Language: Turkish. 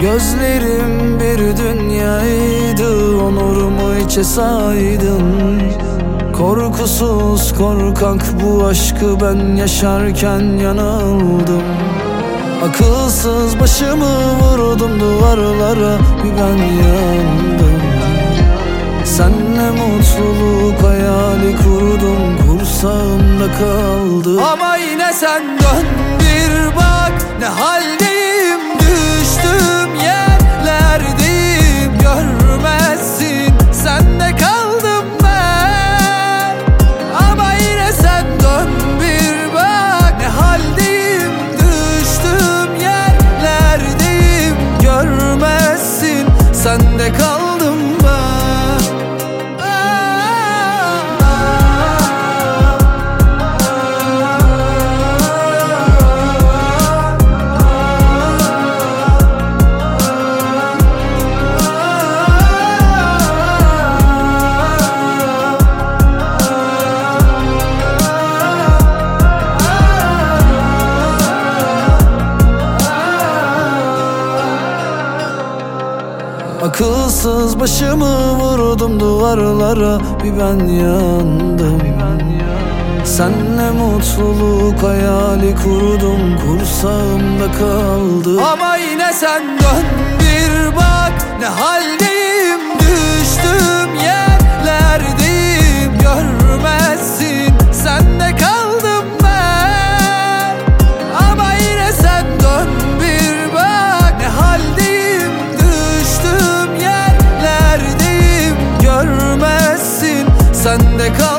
Gözlerim bir dünyaydı Onurumu içe saydın Korkusuz korkak bu aşkı ben yaşarken yanıldım. Akılsız başımı vurdum duvarlara bir ben yandım. Senle mutluluk hayali kurdum kursağımda kaldı Ama yine sen dön bir bak ne haldeyim Sende kaldım Akılsız başımı vurdum duvarlara bir ben yandım. Senle mutluluk hayali kurdum kursağımda kaldı. Ama yine sen dön bir bak ne haldeyim Sende kal